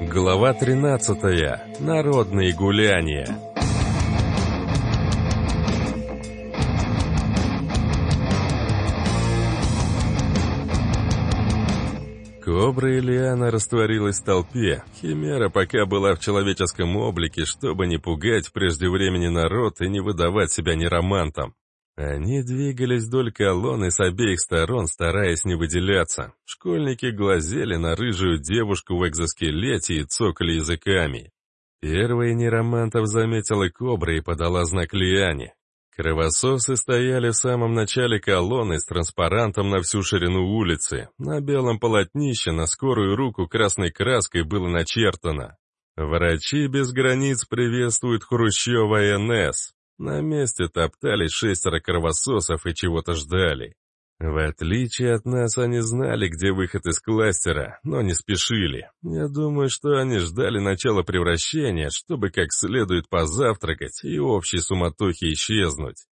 Глава 13. Народные гуляния. Кобра Ильяна растворилась в толпе. Химера пока была в человеческом облике, чтобы не пугать прежде времени народ и не выдавать себя неромантом. Они двигались вдоль колонны с обеих сторон, стараясь не выделяться. Школьники глазели на рыжую девушку в экзоскелете и цокали языками. Первая неромантов заметила кобра и подала знак Лиане. Кровососы стояли в самом начале колонны с транспарантом на всю ширину улицы. На белом полотнище на скорую руку красной краской было начертано. «Врачи без границ приветствуют Хрущева НС». На месте топтались шестеро кровососов и чего-то ждали. В отличие от нас, они знали, где выход из кластера, но не спешили. Я думаю, что они ждали начала превращения, чтобы как следует позавтракать и общей суматохи исчезнуть.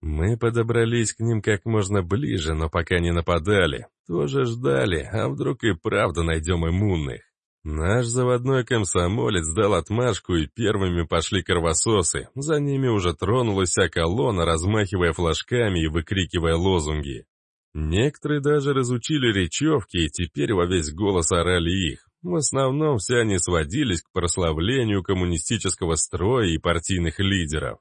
Мы подобрались к ним как можно ближе, но пока не нападали. Тоже ждали, а вдруг и правда найдем иммунных. Наш заводной комсомолец дал отмашку, и первыми пошли кровососы. За ними уже тронулась вся колонна, размахивая флажками и выкрикивая лозунги. Некоторые даже разучили речевки и теперь во весь голос орали их. В основном все они сводились к прославлению коммунистического строя и партийных лидеров.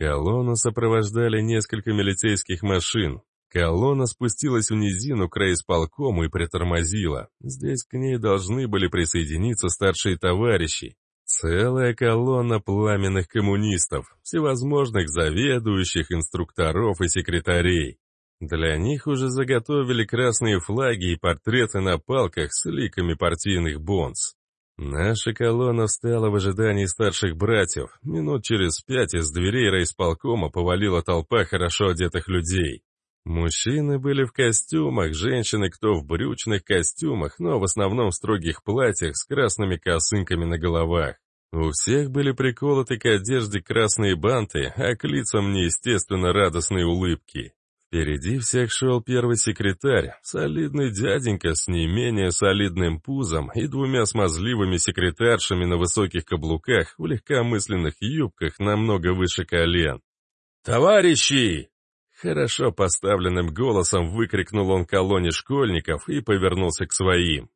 Колонну сопровождали несколько милицейских машин. Колонна спустилась в низину к райисполкому и притормозила. Здесь к ней должны были присоединиться старшие товарищи. Целая колонна пламенных коммунистов, всевозможных заведующих, инструкторов и секретарей. Для них уже заготовили красные флаги и портреты на палках с ликами партийных бонс. Наша колонна встала в ожидании старших братьев. Минут через пять из дверей райисполкома повалила толпа хорошо одетых людей. Мужчины были в костюмах, женщины кто в брючных костюмах, но в основном в строгих платьях с красными косынками на головах. У всех были приколоты к одежде красные банты, а к лицам неестественно радостные улыбки. Впереди всех шел первый секретарь, солидный дяденька с не менее солидным пузом и двумя смазливыми секретаршами на высоких каблуках в легкомысленных юбках намного выше колен. «Товарищи!» Хорошо поставленным голосом выкрикнул он колонне школьников и повернулся к своим.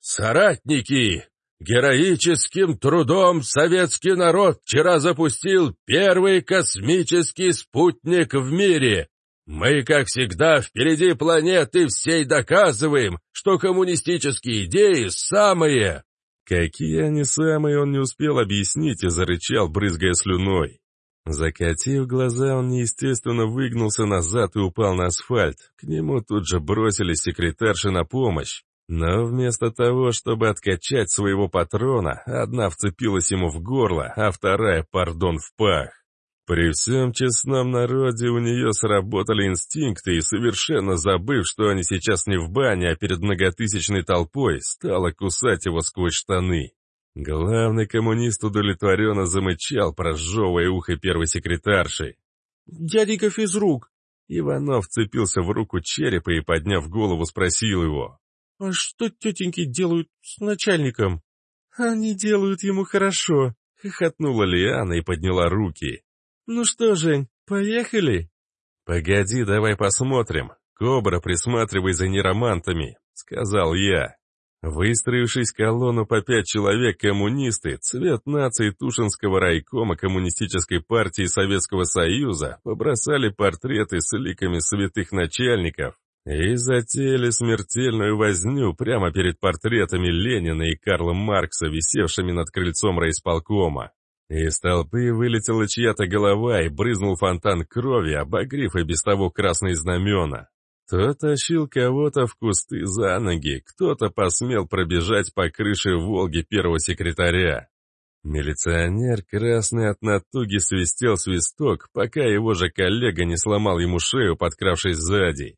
«Соратники! Героическим трудом советский народ вчера запустил первый космический спутник в мире!» Мы, как всегда, впереди планеты всей доказываем, что коммунистические идеи самые. Какие они самые, он не успел объяснить и зарычал, брызгая слюной. Закатив глаза, он неестественно выгнулся назад и упал на асфальт. К нему тут же бросились секретарши на помощь. Но вместо того, чтобы откачать своего патрона, одна вцепилась ему в горло, а вторая, пардон, в пах. При всем честном народе у нее сработали инстинкты, и совершенно забыв, что они сейчас не в бане, а перед многотысячной толпой, стала кусать его сквозь штаны. Главный коммунист удовлетворенно замычал, прожевывая ухо первой секретарши. «Дяденька физрук!» Иванов вцепился в руку черепа и, подняв голову, спросил его. «А что тетеньки делают с начальником?» «Они делают ему хорошо», — хохотнула Лиана и подняла руки. «Ну что, Жень, поехали?» «Погоди, давай посмотрим. Кобра, присматривай за неромантами», — сказал я. Выстроившись колонну по пять человек коммунисты, цвет нации Тушинского райкома Коммунистической партии Советского Союза побросали портреты с ликами святых начальников и затеяли смертельную возню прямо перед портретами Ленина и Карла Маркса, висевшими над крыльцом райисполкома. Из толпы вылетела чья-то голова и брызнул фонтан крови, обогрев и без того красные знамена. Кто тащил кого-то в кусты за ноги, кто-то посмел пробежать по крыше «Волги» первого секретаря. Милиционер, красный от натуги, свистел свисток, пока его же коллега не сломал ему шею, подкравшись сзади.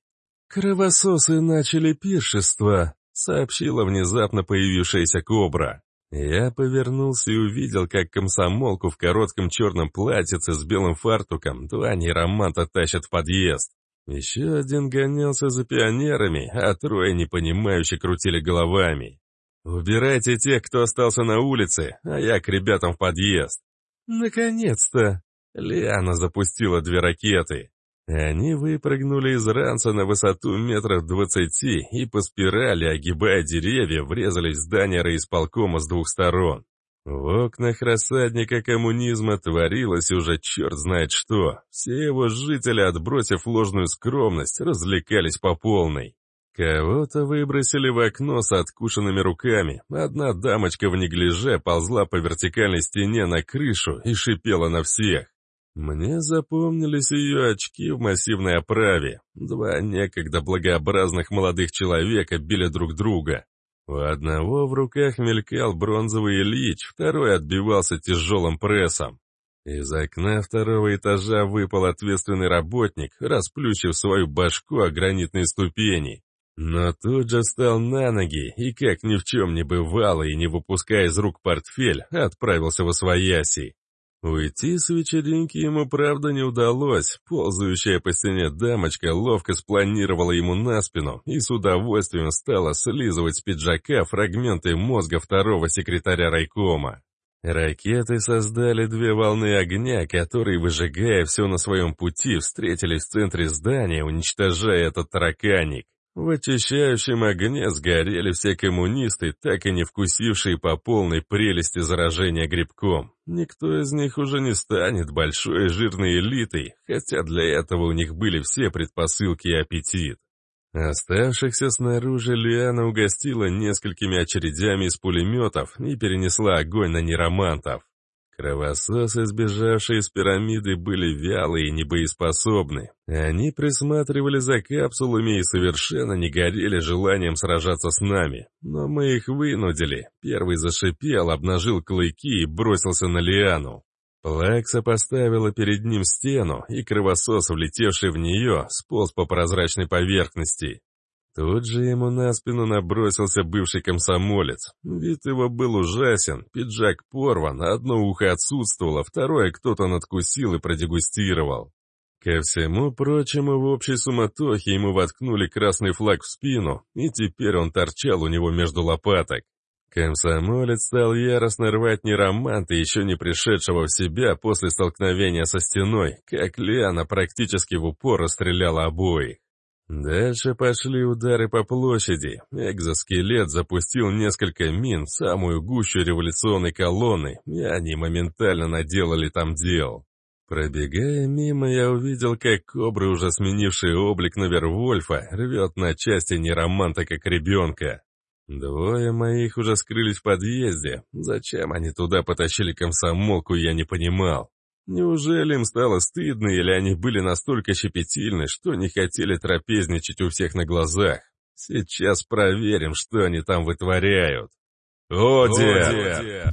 «Кровососы начали пиршество», — сообщила внезапно появившаяся кобра. Я повернулся и увидел, как комсомолку в коротком черном платьице с белым фартуком два нейроманта тащат в подъезд. Еще один гонялся за пионерами, а трое непонимающе крутили головами. «Убирайте тех, кто остался на улице, а я к ребятам в подъезд». «Наконец-то!» Лиана запустила две ракеты. Они выпрыгнули из ранца на высоту метров двадцати и по спирали, огибая деревья, врезались в здание райисполкома с двух сторон. В окнах рассадника коммунизма творилось уже черт знает что. Все его жители, отбросив ложную скромность, развлекались по полной. Кого-то выбросили в окно с откушенными руками. Одна дамочка в неглиже ползла по вертикальной стене на крышу и шипела на всех. Мне запомнились ее очки в массивной оправе. Два некогда благообразных молодых человека били друг друга. У одного в руках мелькал бронзовый Ильич, второй отбивался тяжелым прессом. Из окна второго этажа выпал ответственный работник, расплющив свою башку о гранитные ступени. Но тут же встал на ноги и, как ни в чем не бывало и не выпуская из рук портфель, отправился во свояси. Уйти с вечеринки ему правда не удалось. Ползающая по стене дамочка ловко спланировала ему на спину и с удовольствием стала слизывать с пиджака фрагменты мозга второго секретаря райкома. Ракеты создали две волны огня, которые, выжигая все на своем пути, встретились в центре здания, уничтожая этот тараканик. В очищающем огне сгорели все коммунисты, так и не вкусившие по полной прелести заражения грибком. Никто из них уже не станет большой и жирной элитой, хотя для этого у них были все предпосылки и аппетит. Оставшихся снаружи Лиана угостила несколькими очередями из пулеметов и перенесла огонь на неромантов. Кровососы, сбежавшие из пирамиды, были вялые и небоеспособны. Они присматривали за капсулами и совершенно не горели желанием сражаться с нами. Но мы их вынудили. Первый зашипел, обнажил клыки и бросился на Лиану. Плакса поставила перед ним стену, и кровосос, влетевший в нее, сполз по прозрачной поверхности. Тут же ему на спину набросился бывший комсомолец. Вид его был ужасен, пиджак порван, одно ухо отсутствовало, второе кто-то надкусил и продегустировал. Ко всему прочему, в общей суматохе ему воткнули красный флаг в спину, и теперь он торчал у него между лопаток. Комсомолец стал яростно рвать нероманта, еще не пришедшего в себя после столкновения со стеной, как Лиана практически в упор расстреляла обоих. Дальше пошли удары по площади. Экзоскелет запустил несколько мин в самую гущу революционной колонны, и они моментально наделали там дел. Пробегая мимо, я увидел, как кобры, уже сменившие облик на Вервольфа, рвет на части нероманта как ребенка. Двое моих уже скрылись в подъезде. Зачем они туда потащили комсомолку, я не понимал. Неужели им стало стыдно, или они были настолько щепетильны, что не хотели трапезничать у всех на глазах? Сейчас проверим, что они там вытворяют. Оди!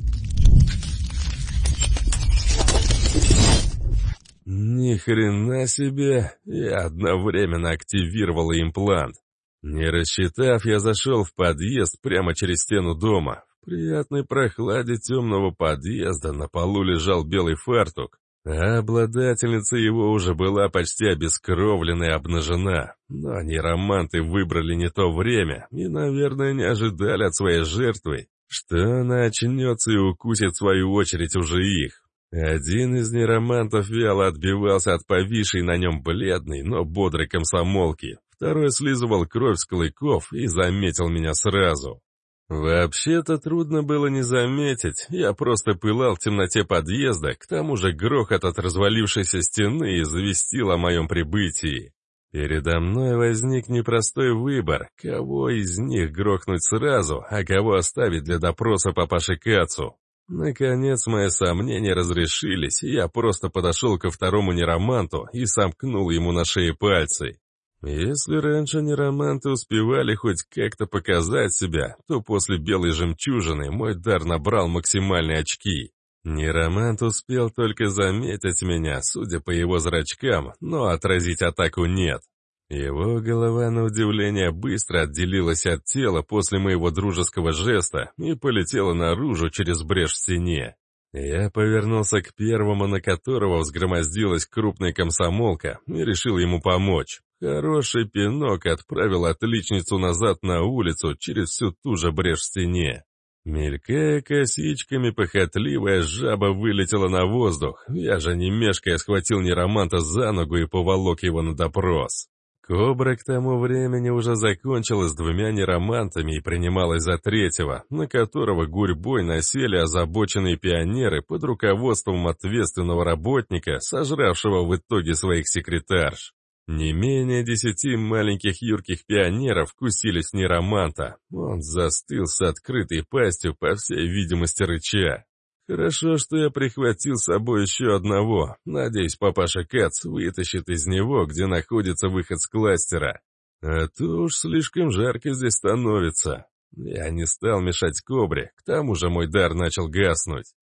Ни хрена себе! Я одновременно активировал имплант. Не рассчитав, я зашел в подъезд прямо через стену дома. Приятной прохладе темного подъезда на полу лежал белый фартук, а обладательница его уже была почти обескровлена и обнажена. Но они романты выбрали не то время и, наверное, не ожидали от своей жертвы, что она очнется и укусит в свою очередь уже их. Один из неромантов вяло отбивался от повисшей на нем бледной, но бодрой комсомолки. Второй слизывал кровь с клыков и заметил меня сразу. Вообще-то трудно было не заметить, я просто пылал в темноте подъезда, к тому же грохот от развалившейся стены известил о моем прибытии. Передо мной возник непростой выбор, кого из них грохнуть сразу, а кого оставить для допроса папаши Кацу. Наконец мои сомнения разрешились, и я просто подошел ко второму нероманту и сомкнул ему на шее пальцы. Если раньше нероманты успевали хоть как-то показать себя, то после белой жемчужины мой дар набрал максимальные очки. Неромант успел только заметить меня, судя по его зрачкам, но отразить атаку нет. Его голова, на удивление, быстро отделилась от тела после моего дружеского жеста и полетела наружу через брешь в стене. Я повернулся к первому, на которого взгромоздилась крупная комсомолка, и решил ему помочь. Хороший пинок отправил отличницу назад на улицу через всю ту же брешь в стене. Мелькая косичками, похотливая жаба вылетела на воздух. Я же не мешкая схватил нероманта за ногу и поволок его на допрос. Кобра к тому времени уже закончила с двумя неромантами и принималась за третьего, на которого гурьбой насели озабоченные пионеры под руководством ответственного работника, сожравшего в итоге своих секретарш. Не менее десяти маленьких юрких пионеров кусились нероманта. Он застыл с открытой пастью, по всей видимости, рыча. Хорошо, что я прихватил с собой еще одного. Надеюсь, папаша Кац вытащит из него, где находится выход с кластера. А то уж слишком жарко здесь становится. Я не стал мешать кобре, к тому же мой дар начал гаснуть.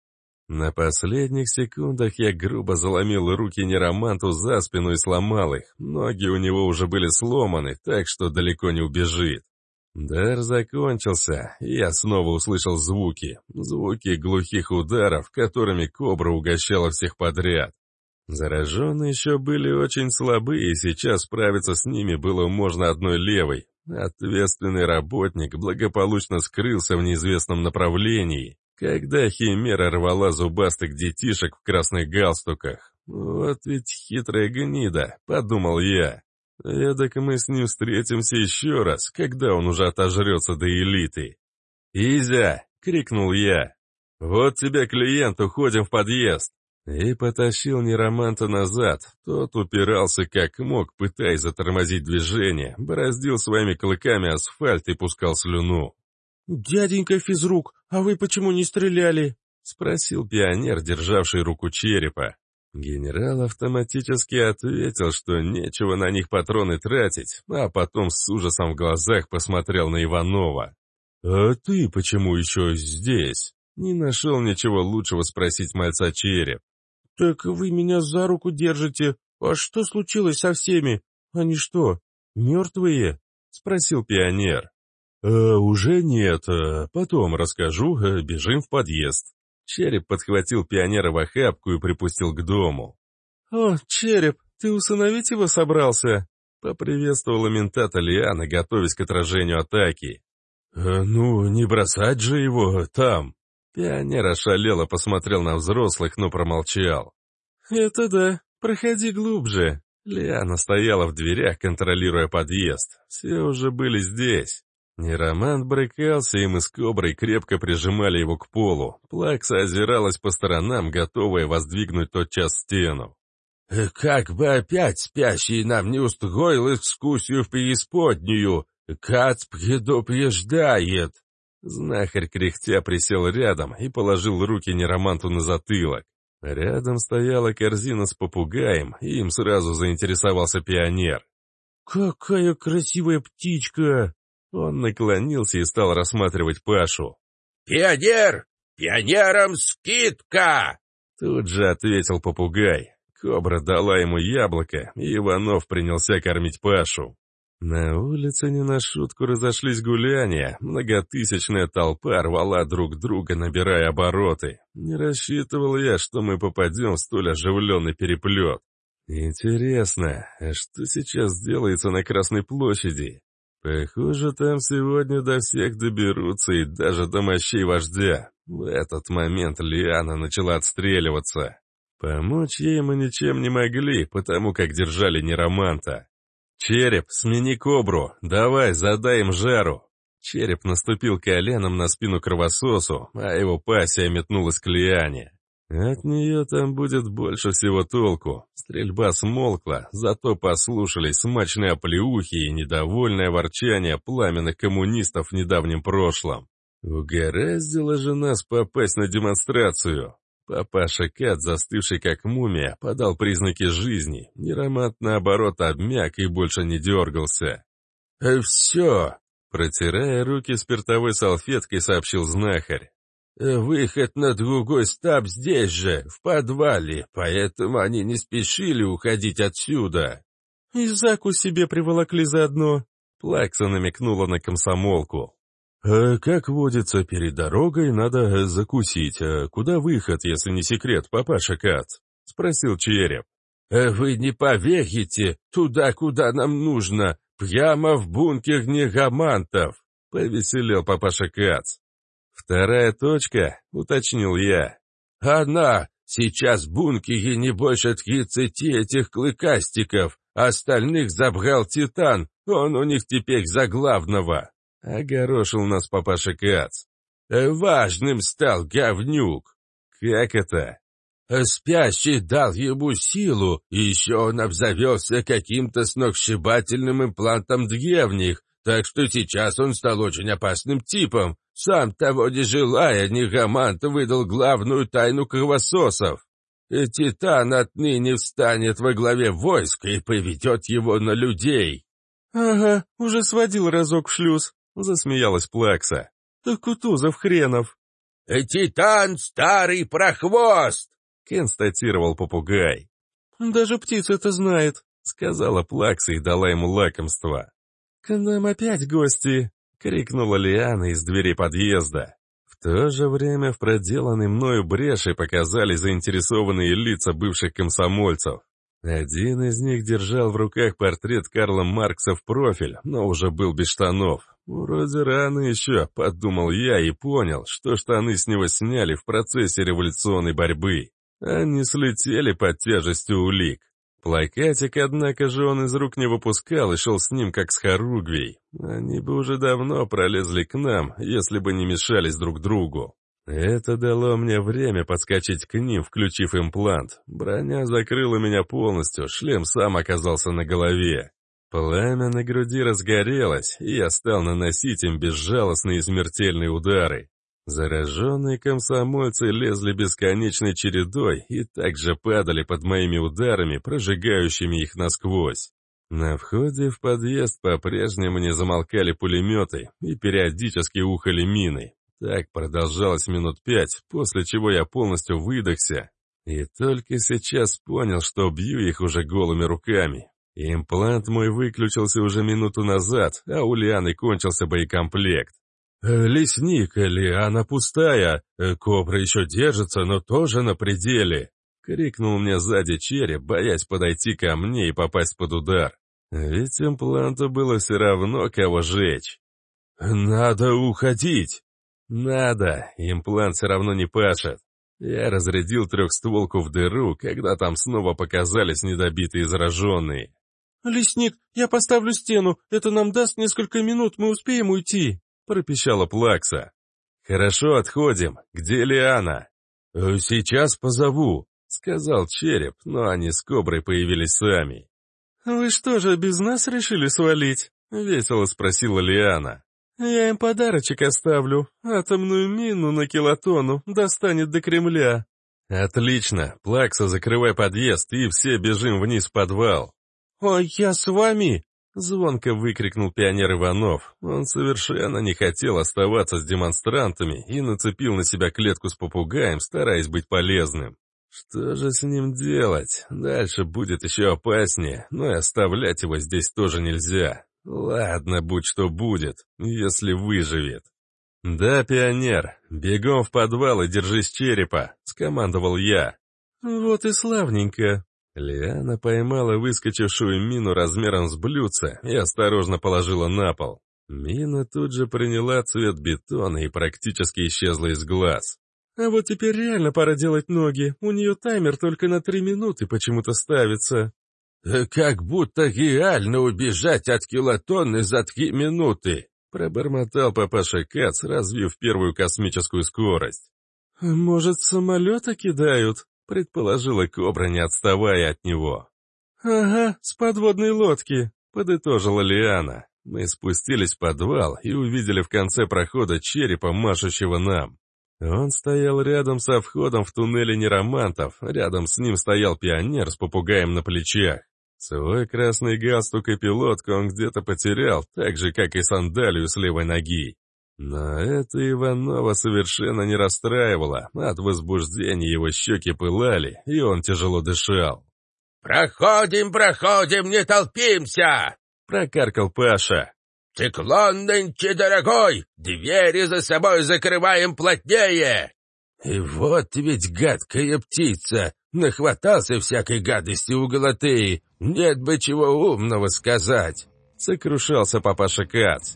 На последних секундах я грубо заломил руки нероманту за спину и сломал их. Ноги у него уже были сломаны, так что далеко не убежит. Дар закончился, и я снова услышал звуки. Звуки глухих ударов, которыми кобра угощала всех подряд. Зараженные еще были очень слабы, и сейчас справиться с ними было можно одной левой. Ответственный работник благополучно скрылся в неизвестном направлении, когда Химера рвала зубастых детишек в красных галстуках. «Вот ведь хитрая гнида», — подумал я. «Эдак мы с ним встретимся еще раз, когда он уже отожрется до элиты». «Изя!» — крикнул я. «Вот тебе клиент, уходим в подъезд!» И потащил нероманта назад. Тот упирался как мог, пытаясь затормозить движение, бороздил своими клыками асфальт и пускал слюну. «Дяденька физрук, а вы почему не стреляли?» — спросил пионер, державший руку черепа. Генерал автоматически ответил, что нечего на них патроны тратить, а потом с ужасом в глазах посмотрел на Иванова. «А ты почему еще здесь?» Не нашел ничего лучшего спросить мальца череп. «Так вы меня за руку держите. А что случилось со всеми? Они что, мертвые?» — спросил пионер. «Э, «Уже нет. Э, потом расскажу. Э, бежим в подъезд». Череп подхватил пионера в охапку и припустил к дому. «О, Череп, ты усыновить его собрался?» Поприветствовала ментата Лиана, готовясь к отражению атаки. «Ну, не бросать же его там!» Пионер ошалело посмотрел на взрослых, но промолчал. «Это да, проходи глубже». Лиана стояла в дверях, контролируя подъезд. Все уже были здесь. Неромант брыкался, и мы с Коброй крепко прижимали его к полу. Плакса озиралась по сторонам, готовая воздвигнуть тотчас стену. «Э, «Как бы опять спящий нам не устроил экскурсию в преисподнюю! Кац предупреждает!» Знахарь кряхтя присел рядом и положил руки нероманту на затылок. Рядом стояла корзина с попугаем, и им сразу заинтересовался пионер. «Какая красивая птичка!» Он наклонился и стал рассматривать Пашу. «Пионер! Пионерам скидка!» Тут же ответил попугай. Кобра дала ему яблоко, и Иванов принялся кормить Пашу. На улице не на шутку разошлись гуляния, многотысячная толпа рвала друг друга, набирая обороты. Не рассчитывал я, что мы попадем в столь оживленный переплет. Интересно, а что сейчас делается на Красной площади? Похоже, там сегодня до всех доберутся и даже до мощей вождя. В этот момент Лиана начала отстреливаться. Помочь ей мы ничем не могли, потому как держали нероманта. «Череп, смени кобру! Давай, задай им жару!» Череп наступил коленом на спину кровососу, а его пассия метнулась к Лиане. От нее там будет больше всего толку. Стрельба смолкла, зато послушались смачные оплеухи и недовольное ворчание пламенных коммунистов в недавнем прошлом. Угораздило же нас попасть на демонстрацию. Папаша Кат, застывший как мумия, подал признаки жизни. Неромат, наоборот, обмяк и больше не дергался. «Э, «Все!» — протирая руки спиртовой салфеткой, сообщил знахарь. Выход на другой стаб здесь же, в подвале, поэтому они не спешили уходить отсюда. И Заку себе приволокли заодно. Плакса намекнула на комсомолку. Э, «Как водится, перед дорогой надо закусить. А куда выход, если не секрет, папаша Кат?» — спросил Череп. Э, «Вы не поверите, туда, куда нам нужно, прямо в бункер негамантов!» — повеселел папаша Кац. «Вторая точка?» — уточнил я. «Она! Сейчас в бункере не больше тридцати этих клыкастиков, остальных забрал Титан, он у них теперь за главного!» — огорошил нас папаша Кац. Э, «Важным стал говнюк!» «Как это?» Э, «Спящий дал ему силу, и еще он обзавелся каким-то сногсшибательным имплантом древних, так что сейчас он стал очень опасным типом. Сам того не желая, Негамант выдал главную тайну кровососов. И Титан отныне встанет во главе войска и поведет его на людей. «Ага, уже сводил разок в шлюз», — засмеялась Плакса. «Так Кутузов хренов». «Э, «Титан — старый прохвост!» — констатировал попугай. «Даже птица это знает», — сказала Плакса и дала ему лакомство. «К нам опять гости!» — крикнула Лиана из двери подъезда. В то же время в проделанной мною бреши показали заинтересованные лица бывших комсомольцев. Один из них держал в руках портрет Карла Маркса в профиль, но уже был без штанов. Вроде рано еще, подумал я и понял, что штаны с него сняли в процессе революционной борьбы. Они слетели под тяжестью улик. Плакатик, однако же, он из рук не выпускал и шел с ним, как с хоругвей. Они бы уже давно пролезли к нам, если бы не мешались друг другу. Это дало мне время подскочить к ним, включив имплант. Броня закрыла меня полностью, шлем сам оказался на голове. Пламя на груди разгорелось, и я стал наносить им безжалостные и смертельные удары. Зараженные комсомольцы лезли бесконечной чередой и также падали под моими ударами, прожигающими их насквозь. На входе в подъезд по-прежнему не замолкали пулеметы и периодически ухали мины. Так продолжалось минут пять, после чего я полностью выдохся и только сейчас понял, что бью их уже голыми руками. Имплант мой выключился уже минуту назад, а у Лианы кончился боекомплект. Э, «Лесник, Лиана пустая, э, кобра еще держится, но тоже на пределе!» — крикнул мне сзади череп, боясь подойти ко мне и попасть под удар. Ведь импланту было все равно, кого жечь. «Надо уходить!» «Надо, имплант все равно не пашет». Я разрядил трехстволку в дыру, когда там снова показались недобитые зараженные. «Лесник, я поставлю стену, это нам даст несколько минут, мы успеем уйти!» — пропищала Плакса. «Хорошо, отходим. Где Лиана?» «Э, «Сейчас позову», — сказал Череп, но они с Коброй появились сами. «Вы что же, без нас решили свалить?» — весело спросила Лиана. «Я им подарочек оставлю. Атомную мину на килотону достанет до Кремля». «Отлично. Плакса, закрывай подъезд, и все бежим вниз в подвал». «А я с вами?» Звонко выкрикнул пионер Иванов. Он совершенно не хотел оставаться с демонстрантами и нацепил на себя клетку с попугаем, стараясь быть полезным. Что же с ним делать? Дальше будет еще опаснее, но и оставлять его здесь тоже нельзя. Ладно, будь что будет, если выживет. «Да, пионер, бегом в подвал и держись черепа», — скомандовал я. «Вот и славненько», Лиана поймала выскочившую мину размером с блюдце и осторожно положила на пол. Мина тут же приняла цвет бетона и практически исчезла из глаз. «А вот теперь реально пора делать ноги. У нее таймер только на три минуты почему-то ставится». «Э, «Как будто реально убежать от килотонны за три минуты», пробормотал папаша Кац, развив первую космическую скорость. «Может, самолета кидают?» — предположила Кобра, не отставая от него. «Ага, с подводной лодки», — подытожила Лиана. Мы спустились в подвал и увидели в конце прохода черепа, машущего нам. Он стоял рядом со входом в туннеле неромантов, рядом с ним стоял пионер с попугаем на плечах. Свой красный галстук и пилотку он где-то потерял, так же, как и сандалию с левой ноги. Но это Иванова совершенно не расстраивало. От возбуждения его щеки пылали, и он тяжело дышал. «Проходим, проходим, не толпимся!» — прокаркал Паша. «Циклон нынче дорогой! Двери за собой закрываем плотнее!» «И вот ведь гадкая птица! Нахватался всякой гадости у Галатеи! Нет бы чего умного сказать!» Сокрушался папаша Кац.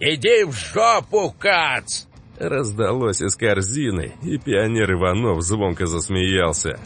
«Иди в жопу, Кац!» Раздалось из корзины, и пионер Иванов звонко засмеялся.